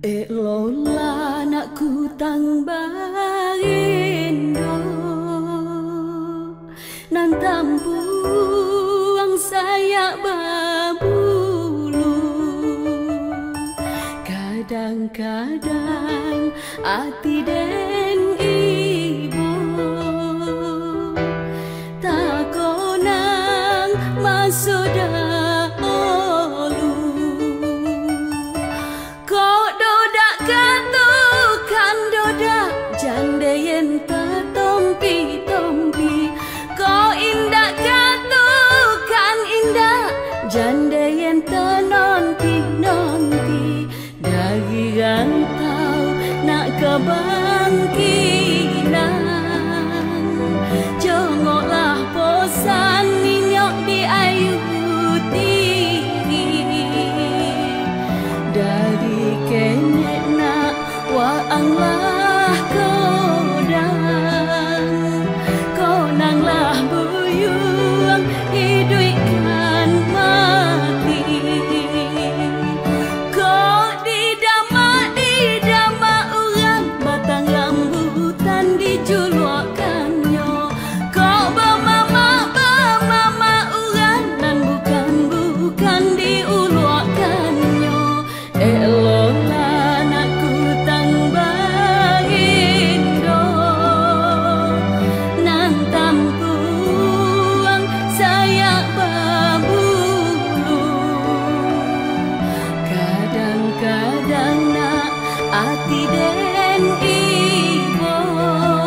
Eh nak kutang bagindo Nan tampuang saya babulu Kadang-kadang hati deh entah tompi tompi kau indah jatuh kan indah janda entah nonti nonti dari rantau nak kabar đến y vời